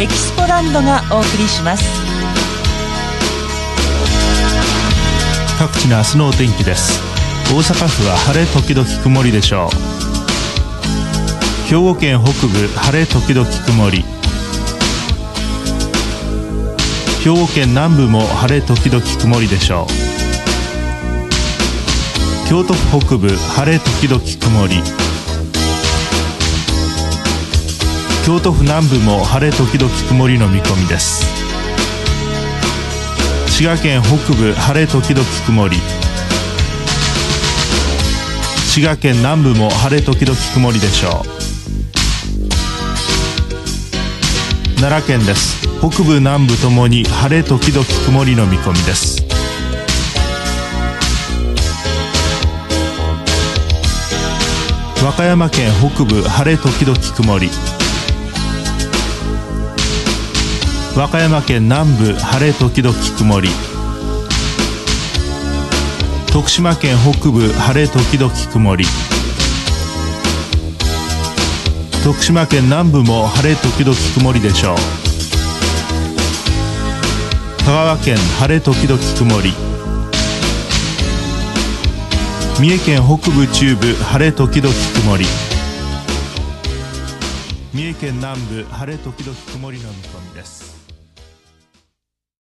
エキスポランドがお送りします。各地の明日のお天気です。大阪府は晴れ時々曇りでしょう。兵庫県北部晴れ時々曇り。兵庫県南部も晴れ時々曇りでしょう。京都府北部晴れ時々曇り。京都府南部も晴れ時々曇りの見込みです。滋賀県北部晴れ時々曇り。滋賀県南部も晴れ時々曇りでしょう。奈良県です。北部南部ともに晴れ時々曇りの見込みです。和歌山県北部晴れ時々曇り。和歌山県南部晴れ時々曇り。徳島県北部晴れ時々曇り。徳島県南部も晴れ時々曇りでしょう。香川県晴れ時々曇り。三重県北部中部晴れ時々曇り。三重県南部晴れ時々曇りの見込みです。